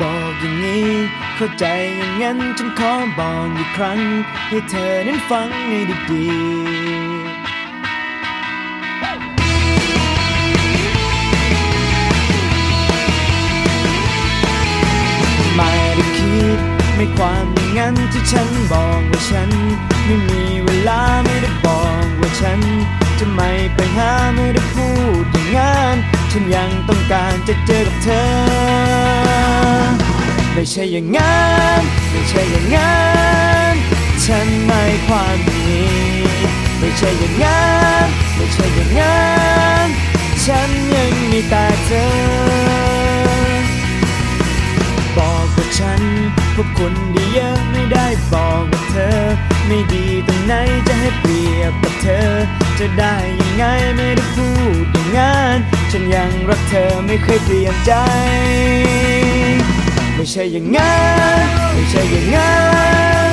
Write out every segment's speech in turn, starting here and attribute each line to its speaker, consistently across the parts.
Speaker 1: บอกอย่างนี้เข้าใจอย่างนั้นฉันขอบอกอีกครั้ง ให้เธอนั้นฟังให้ดีๆไม่ได้คิดไม่ความอย่างนั้นที่ฉันบอกว่าฉัน ไม่มีเวลาไม่ได้บอกว่าฉัน จะไม่ไปหาไม่ได้พูดอย่างนั้น ฉันยังต้องการจะเจอกับเธอ ไม่ใช่อย่างนั้นไม่ใช่อย่างนั้นฉันไม่ความอย่างนี้ไม่ใช่อย่างนั้นไม่ใช่อย่างนั้นฉันยังมีแต่เธอ บอกว่าฉันพบคนดีเยอะไม่ได้บอกว่าเธอ ไม่ดีตรงไหนจะให้เปรียบกับเธอ จะได้ยังไงไม่ได้พูดอย่างนั้นฉันยังรักเธอไม่เคยเปลี่ยนใจ ไม่ใช่อย่างนั้นไม่ใช่อย่างนั้น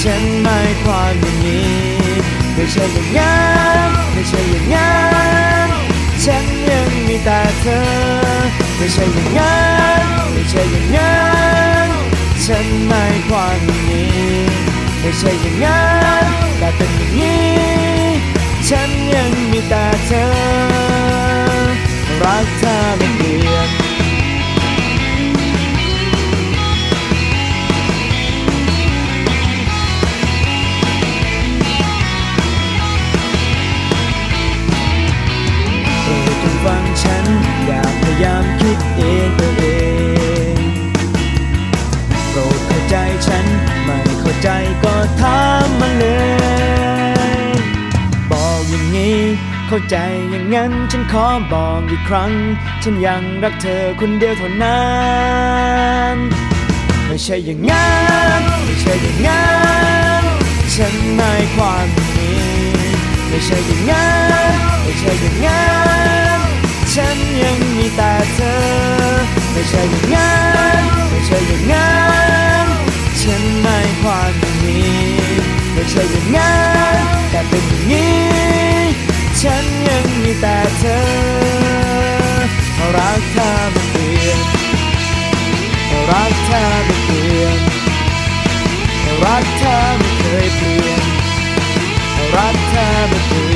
Speaker 1: ฉันไม่ความอย่างนี้ไม่ใช่อย่างนั้นไม่ใช่อย่างนั้นฉันยังมีแต่เธอ ไม่ใช่อย่างนั้นไม่ใช่อย่างนั้นฉันไม่ความอย่างนี้ไม่ใช่อย่างนั้นแต่เป็นอย่างนี้ฉันยังมีแต่เธอรักเธอไม่เปลี่ยนายามคิดเองตัวเองโปรดเข้าใจฉัน ไม่เข้าใจก็ถามมาเลย บอกอย่างนี้ เข้าใจอย่างนั้น ฉันขอบอกอีกครั้ง ฉันยังรักเธอคนเดียวเท่านั้นไม่ใช่อย่างนั้นไม่ใช่อย่างนั้นฉันไม่ความนี้ไม่ใช่อย่างนั้นไม่ใช่อย่างนั้น ไม่ใช่อย่างนั้นแต่เป็นอย่างนี้ ฉันยังมีแต่เธอรักเธอไม่เปลี่ยนรักเธอไม่เปลี่ยนรักเธอไม่เคยเปลี่ยนรักเธอไม่เปลี่